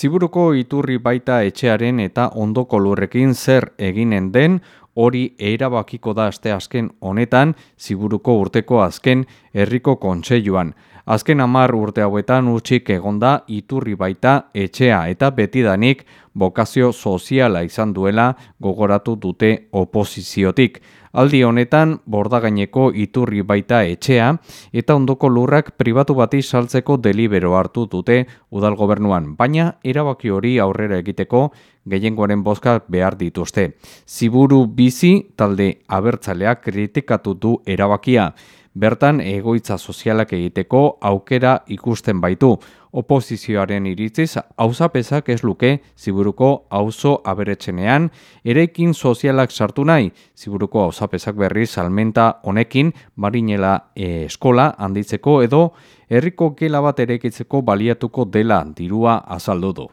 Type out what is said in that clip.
Ziburuko iturri baita etxearen eta ondoko lurrekin zer eginen den, hori erabakiko da aste azken honetan, ziburuko urteko azken herriko kontseiluan. Azken amar urte hauetan utxik egonda iturri baita etxea eta betidanik bokazio soziala izan duela gogoratu dute oposiziotik. Aldi honetan bordagaineko iturri baita etxea eta ondoko lurrak pribatu bati saltzeko delibero hartu dute udal gobernuan, baina erabaki hori aurrera egiteko gehiengoaren bozkak behar dituzte. Ziburu bizi talde abertzaleak kritikatu du erabakia bertan egoitza sozialak egiteko aukera ikusten baitu. Oposizioaren iritziz, hauzapezak ez luke ziburuko auzo aberetzenean, erekin sozialak sartu nahi, ziburuko hauzapezak berri salmenta honekin, marinela e, eskola handitzeko edo herriko gela bat erekitzeko baliatuko dela dirua azaldu du.